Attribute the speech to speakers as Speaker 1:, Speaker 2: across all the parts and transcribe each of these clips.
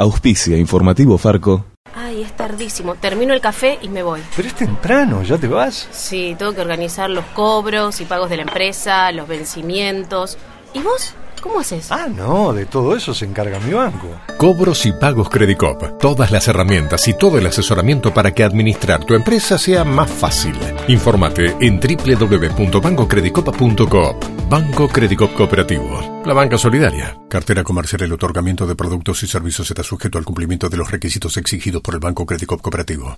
Speaker 1: Auspicia Informativo Farco.
Speaker 2: Ay, es tardísimo. Termino el café y me voy.
Speaker 3: Pero es temprano, ¿ya te vas?
Speaker 2: Sí, tengo que organizar los cobros y pagos de la empresa, los vencimientos. ¿Y vos? ¿Cómo haces?
Speaker 3: Ah, no, de todo eso se encarga mi banco.
Speaker 4: Cobros y pagos Credicop. Todas las herramientas y todo el asesoramiento para que administrar tu empresa sea más fácil. Infórmate en www.bancocredicopa.coop. Banco Credicop Cooperativo. La banca solidaria. Cartera comercial. El otorgamiento de productos y servicios está sujeto al cumplimiento de los requisitos exigidos por el Banco Credicop Cooperativo.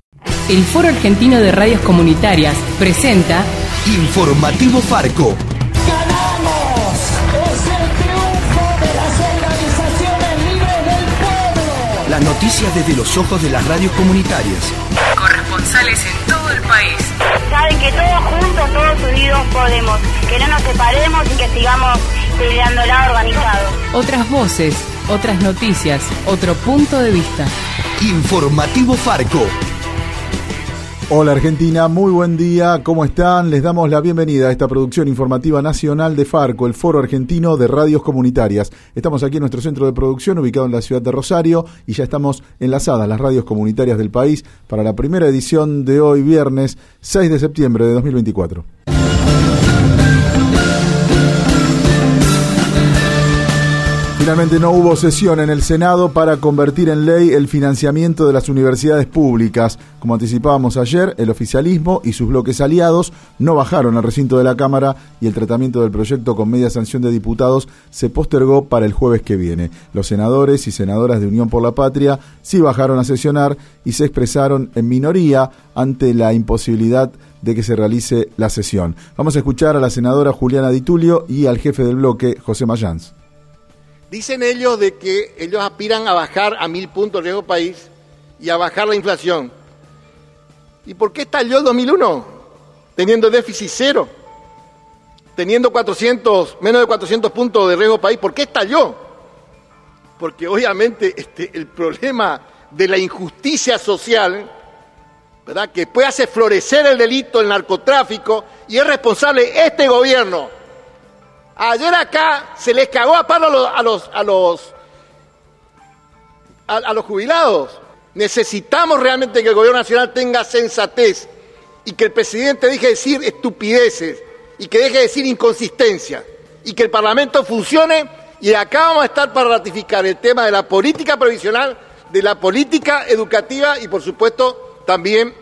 Speaker 5: El Foro Argentino de Radios Comunitarias presenta
Speaker 6: Informativo Farco.
Speaker 7: ¡Ganamos! ¡Es el triunfo de las organizaciones libres del pueblo!
Speaker 6: Las noticias desde los ojos de las radios comunitarias.
Speaker 5: Corresponsales en todo el país.
Speaker 8: Saben que todos juntos, todos unidos podemos. Que no nos separemos y que sigamos peleándola organizados.
Speaker 5: Otras voces, otras noticias, otro punto de vista.
Speaker 6: Informativo Farco.
Speaker 9: Hola Argentina, muy buen día, ¿cómo están? Les damos la bienvenida a esta producción informativa nacional de Farco, el Foro Argentino de Radios Comunitarias. Estamos aquí en nuestro centro de producción ubicado en la ciudad de Rosario y ya estamos enlazadas las radios comunitarias del país para la primera edición de hoy viernes 6 de septiembre de 2024. Finalmente no hubo sesión en el Senado para convertir en ley el financiamiento de las universidades públicas. Como anticipábamos ayer, el oficialismo y sus bloques aliados no bajaron al recinto de la Cámara y el tratamiento del proyecto con media sanción de diputados se postergó para el jueves que viene. Los senadores y senadoras de Unión por la Patria sí bajaron a sesionar y se expresaron en minoría ante la imposibilidad de que se realice la sesión. Vamos a escuchar a la senadora Juliana Di Tulio y al jefe del bloque, José Mayans.
Speaker 10: Dicen ellos de que ellos aspiran a bajar a mil puntos el riesgo país y a bajar la inflación. ¿Y por qué estalló el 2001? Teniendo déficit cero, teniendo 400, menos de 400 puntos de riesgo país, ¿por qué estalló? Porque obviamente este, el problema de la injusticia social, ¿verdad? que puede hacer florecer el delito, el narcotráfico, y es responsable este gobierno Ayer acá se les cagó a palo a los, a los, a los, jubilados. Necesitamos realmente que el gobierno nacional tenga sensatez y que el presidente deje de decir estupideces y que deje de decir inconsistencia y que el Parlamento funcione y acá vamos a estar para ratificar el tema de la política previsional, de la política educativa y por supuesto también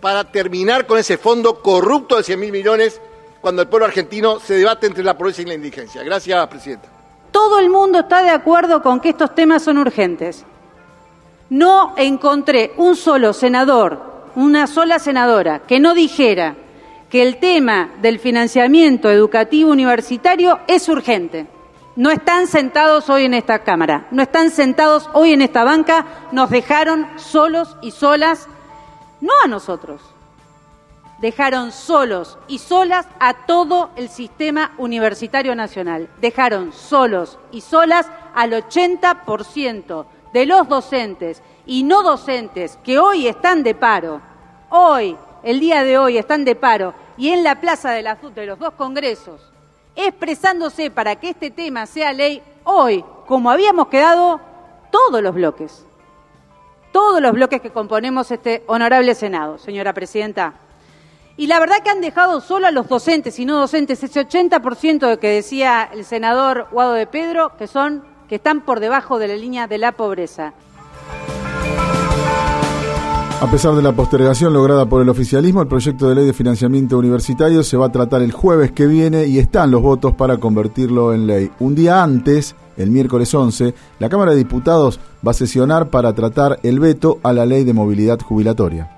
Speaker 10: para terminar con ese fondo corrupto de 100 mil millones cuando el pueblo argentino se debate entre la pobreza y la indigencia. Gracias, Presidenta.
Speaker 11: Todo el mundo está de acuerdo con que estos temas son urgentes. No encontré un solo senador, una sola senadora, que no dijera que el tema del financiamiento educativo universitario es urgente. No están sentados hoy en esta Cámara, no están sentados hoy en esta banca, nos dejaron solos y solas, no a nosotros, dejaron solos y solas a todo el sistema universitario nacional. Dejaron solos y solas al 80% de los docentes y no docentes que hoy están de paro, hoy, el día de hoy están de paro y en la plaza de, la, de los dos congresos, expresándose para que este tema sea ley hoy, como habíamos quedado todos los bloques. Todos los bloques que componemos este honorable Senado, señora Presidenta. Y la verdad que han dejado solo a los docentes y no docentes ese 80% de que decía el senador Guado de Pedro, que son que están por debajo de la línea de la pobreza.
Speaker 9: A pesar de la postergación lograda por el oficialismo, el proyecto de ley de financiamiento universitario se va a tratar el jueves que viene y están los votos para convertirlo en ley. Un día antes, el miércoles 11, la Cámara de Diputados va a sesionar para tratar el veto a la ley de movilidad jubilatoria.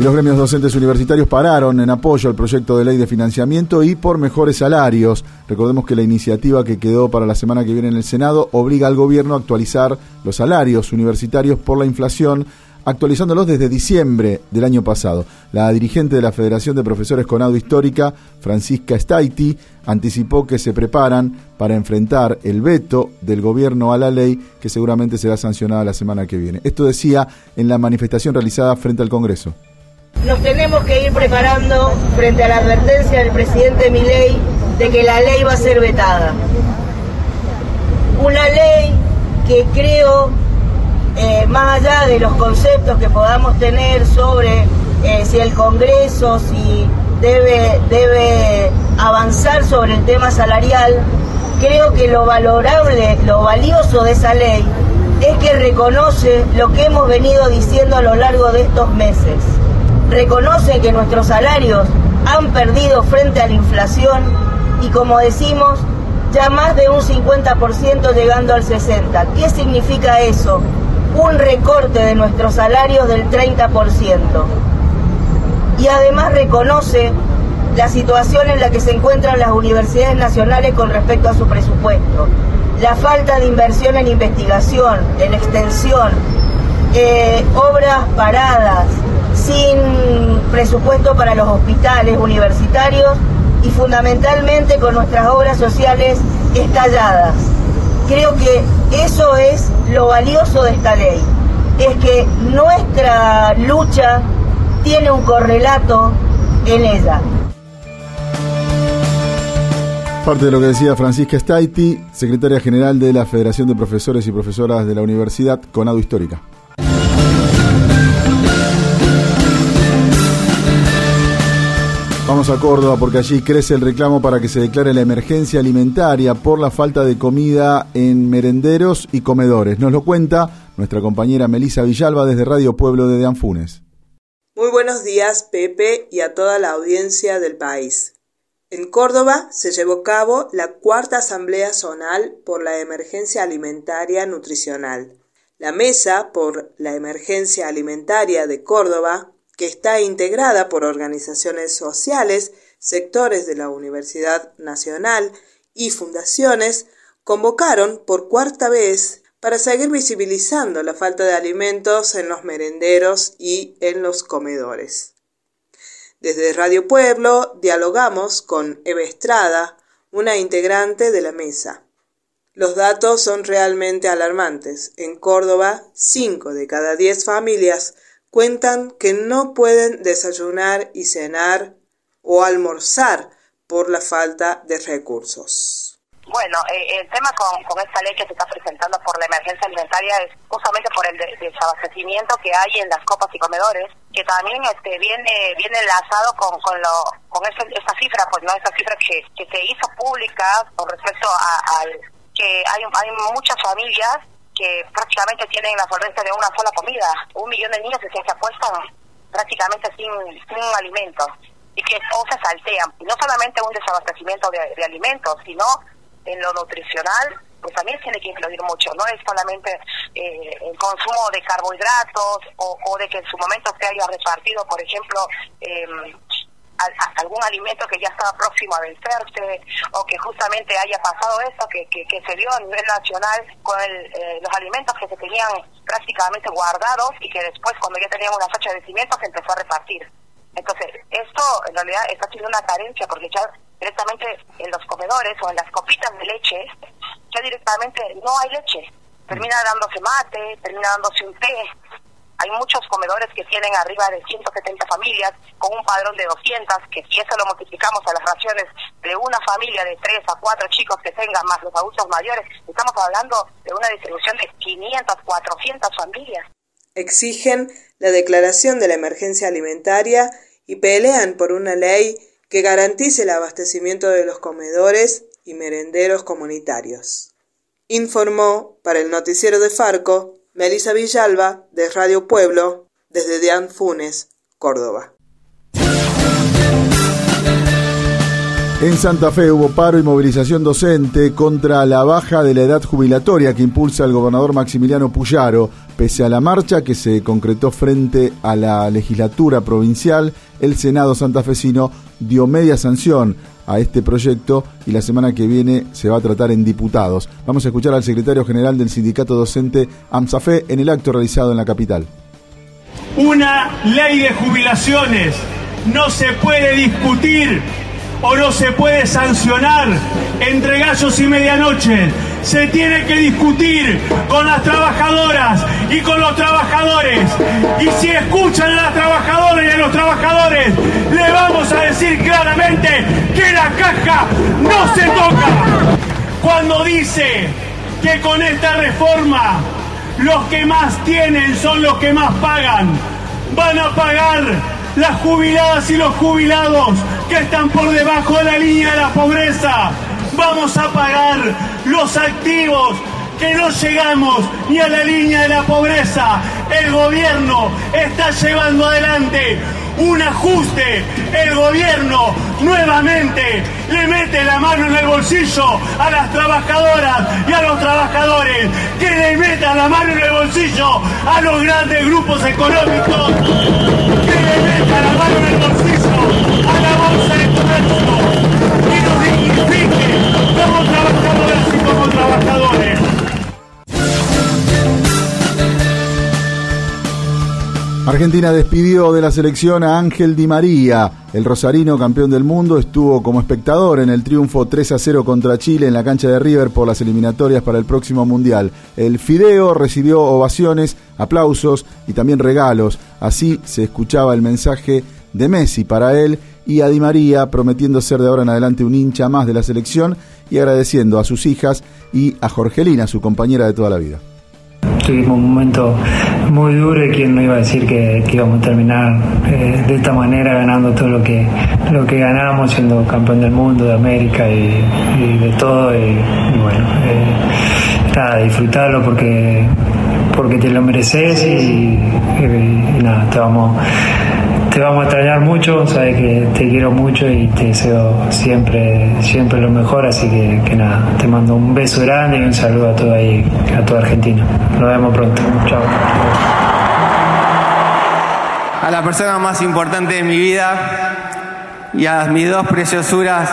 Speaker 9: Y los gremios docentes universitarios pararon en apoyo al proyecto de ley de financiamiento y por mejores salarios. Recordemos que la iniciativa que quedó para la semana que viene en el Senado obliga al gobierno a actualizar los salarios universitarios por la inflación actualizándolos desde diciembre del año pasado. La dirigente de la Federación de Profesores Conado Histórica, Francisca Staiti, anticipó que se preparan para enfrentar el veto del gobierno a la ley que seguramente será sancionada la semana que viene. Esto decía en la manifestación realizada frente al Congreso.
Speaker 12: Nos tenemos que ir preparando frente a la advertencia del presidente Milei de que la ley va a ser vetada. Una ley que creo, eh, más allá de los conceptos que podamos tener sobre eh, si el Congreso, si debe, debe avanzar sobre el tema salarial, creo que lo valorable, lo valioso de esa ley es que reconoce lo que hemos venido diciendo a lo largo de estos meses. Reconoce que nuestros salarios han perdido frente a la inflación y como decimos, ya más de un 50% llegando al 60%. ¿Qué significa eso? Un recorte de nuestros salarios del 30%. Y además reconoce la situación en la que se encuentran las universidades nacionales con respecto a su presupuesto la falta de inversión en investigación, en extensión, eh, obras paradas, sin presupuesto para los hospitales universitarios y fundamentalmente con nuestras obras sociales estalladas. Creo que eso es lo valioso de esta ley, es que nuestra lucha tiene un correlato en ella.
Speaker 9: Parte de lo que decía Francisca Staiti, secretaria general de la Federación de Profesores y Profesoras de la Universidad Conado Histórica. A Córdoba porque allí crece el reclamo para que se declare la emergencia alimentaria por la falta de comida en merenderos y comedores. Nos lo cuenta nuestra compañera Melisa Villalba desde Radio Pueblo de Anfunes.
Speaker 13: Muy buenos días, Pepe, y a toda la audiencia del país. En Córdoba se llevó a cabo la cuarta Asamblea Zonal por la Emergencia Alimentaria Nutricional. La Mesa por la Emergencia Alimentaria de Córdoba, que está integrada por organizaciones sociales, sectores de la Universidad Nacional y fundaciones, convocaron por cuarta vez para seguir visibilizando la falta de alimentos en los merenderos y en los comedores. Desde Radio Pueblo dialogamos con Eva Estrada, una integrante de la mesa. Los datos son realmente alarmantes. En Córdoba, 5 de cada 10 familias cuentan que no pueden desayunar y cenar o almorzar por la falta de recursos.
Speaker 14: Bueno, eh, el tema con, esta ley que se está presentando por la emergencia alimentaria es justamente por el desabastecimiento que hay en las copas y comedores, que también este viene viene enlazado con con lo con esta cifra, pues no esa cifra que, que se hizo pública con respecto a, que hay hay muchas familias que prácticamente tienen la solvencia de una sola comida. Un millón de niños que se apuestan prácticamente sin, sin alimento y que o se saltean. Y no solamente un desabastecimiento de, de alimentos, sino en lo nutricional, pues también tiene que incluir mucho, no es solamente eh, el consumo de carbohidratos o, de que en su momento se haya repartido, por ejemplo, em, algún alimento que ya estaba próximo a vencerse o que justamente haya pasado eso que, que, se dio a nivel nacional con eh, los alimentos que se tenían prácticamente guardados y que después cuando ya teníamos una fecha de vencimiento se empezó a repartir. Entonces, esto en realidad está siendo una carencia porque ya directamente en los comedores o en las copitas de leche, ya directamente no hay leche. Termina dándose mate, termina dándose un té. Hay muchos comedores que tienen arriba de 170 familias con un padrón de 200, que si eso lo multiplicamos a las raciones de una familia de 3 a 4 chicos que tengan más los adultos mayores, estamos hablando de una distribución de 500, 400 familias.
Speaker 13: Exigen la declaración de la emergencia alimentaria y pelean por una ley que garantice el abastecimiento de los comedores y merenderos comunitarios. Informó para el noticiero de Farco Melisa Villalba de Radio Pueblo desde Deán Funes, Córdoba.
Speaker 9: En Santa Fe hubo paro y movilización docente contra la baja de la edad jubilatoria que impulsa el gobernador Maximiliano Puyaro. Pese a la marcha que se concretó frente a la legislatura provincial, el Senado santafesino dio media sanción a este proyecto y la semana que viene se va a tratar en diputados. Vamos a escuchar al secretario general del sindicato docente AMSAFE en el acto realizado en la capital.
Speaker 15: Una ley de jubilaciones no se puede discutir o no se puede sancionar entre gallos y medianoche. se tiene que discutir con las trabajadoras y con los trabajadores. Y si escuchan a las trabajadoras y a los trabajadores, le vamos a decir claramente que la caja no se toca. Cuando dice que con esta reforma los que más tienen son los que más pagan, van a pagar las jubiladas y los jubilados que están por debajo de la línea de la pobreza. Vamos a pagar los activos que no llegamos ni a la línea de la pobreza. El gobierno está llevando adelante un ajuste. El gobierno nuevamente le mete la mano en el bolsillo a las trabajadoras y a los trabajadores. Que le metan la mano en el bolsillo a los grandes grupos económicos. Que le metan la mano en el bolsillo
Speaker 9: Argentina despidió de la selección a Ángel Di María. El rosarino campeón del mundo estuvo como espectador en el triunfo 3 a 0 contra Chile en la cancha de River por las eliminatorias para el próximo Mundial. El Fideo recibió ovaciones, aplausos y también regalos. Así se escuchaba el mensaje de Messi para él y a Di María prometiendo ser de ahora en adelante un hincha más de la selección y agradeciendo a sus hijas y a Jorgelina, su compañera de toda la vida.
Speaker 16: Tuvimos un momento muy duro y quién no iba a decir que, íbamos a terminar eh, de esta manera ganando todo lo que lo que ganamos siendo campeón del mundo, de América y, de todo y, bueno eh, nada, disfrutarlo porque porque te lo mereces y, y- y nada, te vamos te vamos a extrañar mucho, sabes que te quiero mucho y te deseo siempre, siempre lo mejor, así que, nada, te mando un beso grande y un saludo a toda ahí, a toda Argentina. Nos vemos pronto. Chao.
Speaker 17: a la persona más importante de mi vida y a mis dos preciosuras,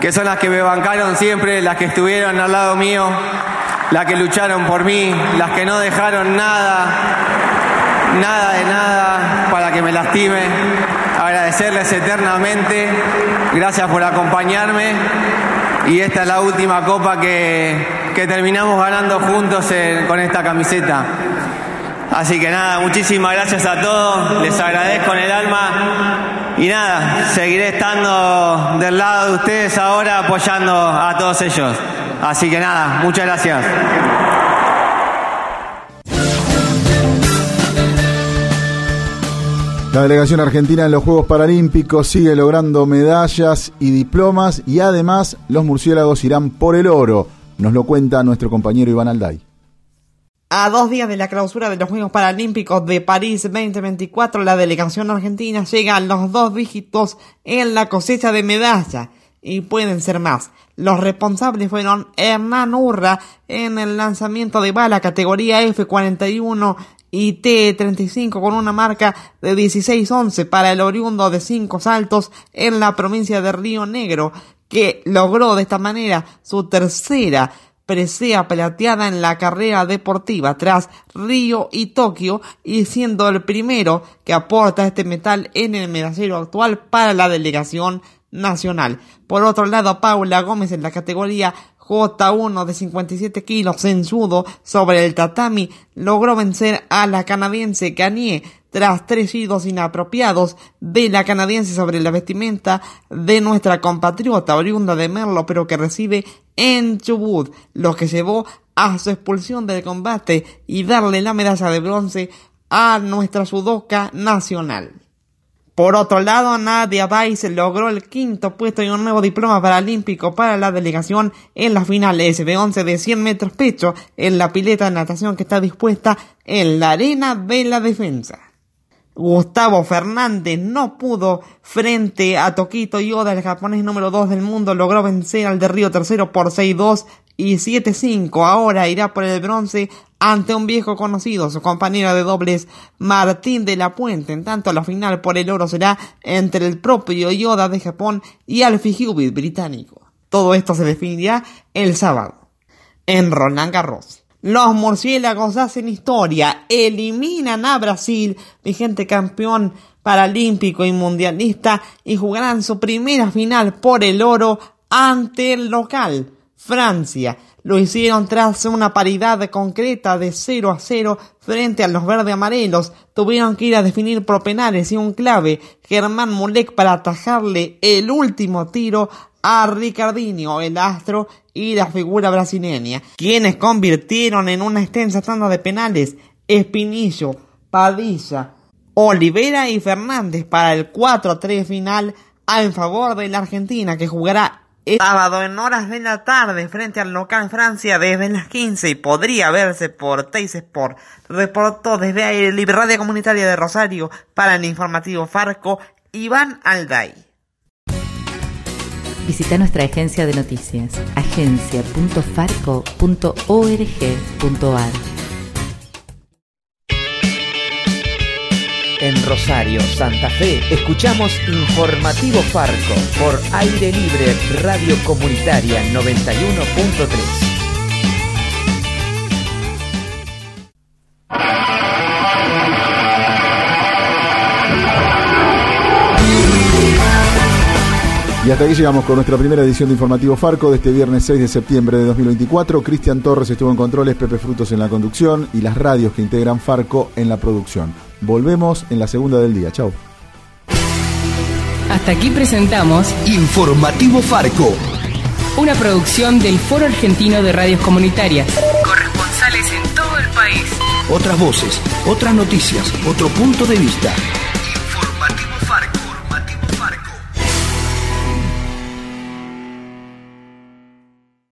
Speaker 17: que son las que me bancaron siempre, las que estuvieron al lado mío, las que lucharon por mí, las que no dejaron nada, nada de nada que me lastime. Agradecerles eternamente, gracias por acompañarme y esta es la última copa que, que terminamos ganando juntos en- con esta camiseta. Así que nada, muchísimas gracias a todos, les agradezco en el alma y nada, seguiré estando del lado de ustedes ahora apoyando a todos ellos. Así que nada, muchas gracias.
Speaker 9: La delegación argentina en los Juegos Paralímpicos sigue logrando medallas y diplomas y además los murciélagos irán por el oro. Nos lo cuenta nuestro compañero Iván Alday.
Speaker 18: A dos días de la clausura de los Juegos Paralímpicos de París 2024, la delegación argentina llega a los dos dígitos en la cosecha de medallas y pueden ser más. Los responsables fueron Hernán Urra en el lanzamiento de bala categoría F41 y T35 con una marca de 16-11 para el oriundo de cinco saltos en la provincia de Río Negro, que logró de esta manera su tercera presea plateada en la carrera deportiva tras Río y Tokio y siendo el primero que aporta este metal en el medallero actual para la delegación nacional. Por otro lado, Paula Gómez en la categoría J1 de 57 kilos en judo sobre el tatami logró vencer a la canadiense Gagné tras tres idos inapropiados de la canadiense sobre la vestimenta de nuestra compatriota oriunda de Merlo pero que recibe en Chubut, lo que llevó a su expulsión del combate y darle la medalla de bronce a nuestra sudoka nacional. Por otro lado, Nadia Weiss logró el quinto puesto y un nuevo diploma paralímpico para la delegación en la final SB11 de 100 metros pecho en la pileta de natación que está dispuesta en la arena de la defensa. Gustavo Fernández no pudo frente a Tokito Yoda, el japonés número 2 del mundo, logró vencer al de Río tercero por 6-2 y 7-5. Ahora irá por el bronce ante un viejo conocido, su compañero de dobles Martín de la Puente. En tanto, la final por el oro será entre el propio Yoda de Japón y Alfie Hewitt británico. Todo esto se definirá el sábado en Roland Garros. Los murciélagos hacen historia, eliminan a Brasil, vigente campeón paralímpico y mundialista, y jugarán su primera final por el oro ante el local, Francia. Lo hicieron tras una paridad concreta de 0 a 0 frente a los verde amarelos. Tuvieron que ir a definir por penales y un clave, Germán Mulek, para atajarle el último tiro a Ricardinho, el astro y la figura brasileña, quienes convirtieron en una extensa tanda de penales Espinillo, Padilla, Olivera y Fernández para el 4-3 final en favor de la Argentina que jugará sábado en horas de la tarde frente al local Francia desde las 15 y podría verse por Teis Sport. Reportó desde el Libre Radio Comunitaria de Rosario para el informativo Farco Iván Alday.
Speaker 19: Visita nuestra agencia de noticias, agencia.farco.org.ar.
Speaker 20: En Rosario, Santa Fe, escuchamos Informativo Farco por Aire Libre Radio Comunitaria 91.3.
Speaker 9: Y hasta aquí llegamos con nuestra primera edición de Informativo Farco de este viernes 6 de septiembre de 2024. Cristian Torres estuvo en controles, Pepe Frutos en la conducción y las radios que integran Farco en la producción. Volvemos en la segunda del día. Chau.
Speaker 5: Hasta aquí presentamos
Speaker 6: Informativo Farco.
Speaker 5: Una producción del Foro Argentino de Radios Comunitarias. Corresponsales en todo el país.
Speaker 6: Otras voces, otras noticias, otro punto de vista.